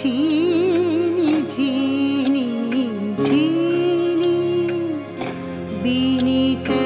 ी झि झि च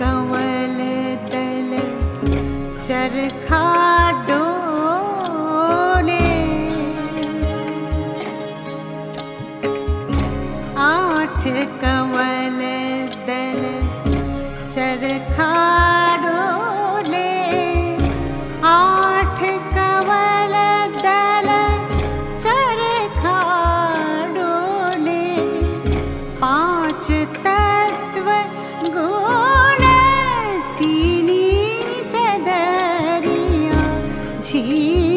कंवल दल चरखा डोले आठ कंवल 情。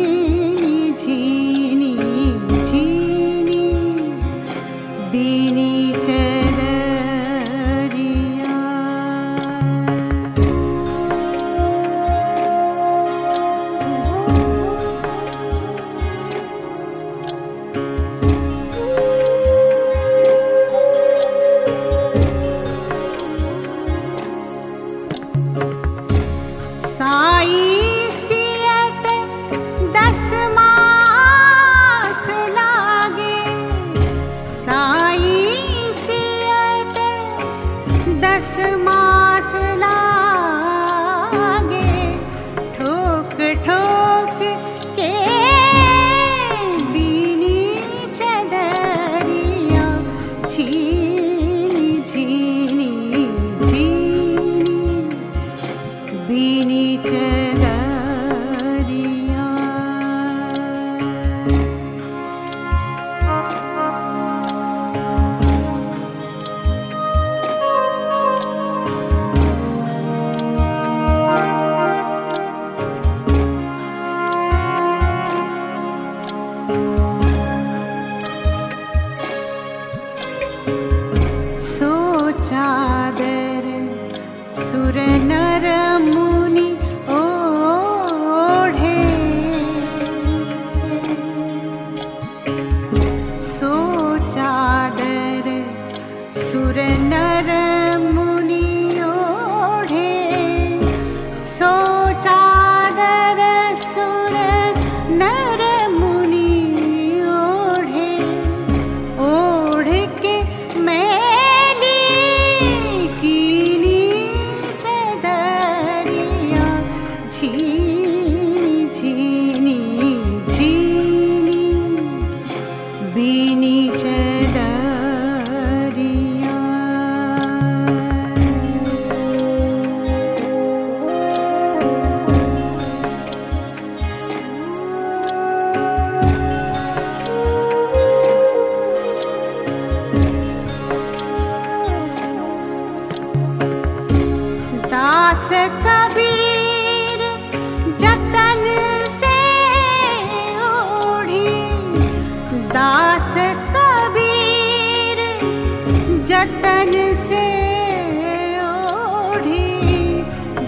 ढी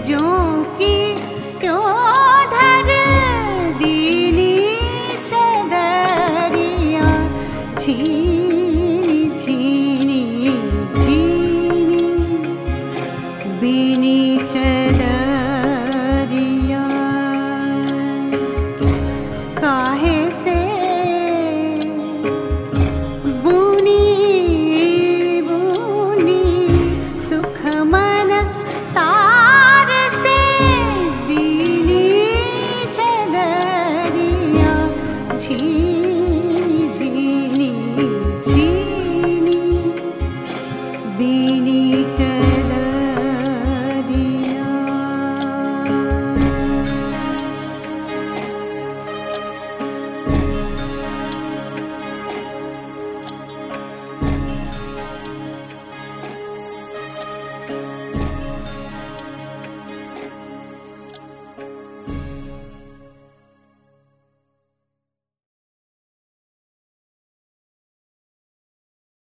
जो की क्यो धरी चदरी चिनी बिनी चदरिया